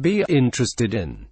be interested in.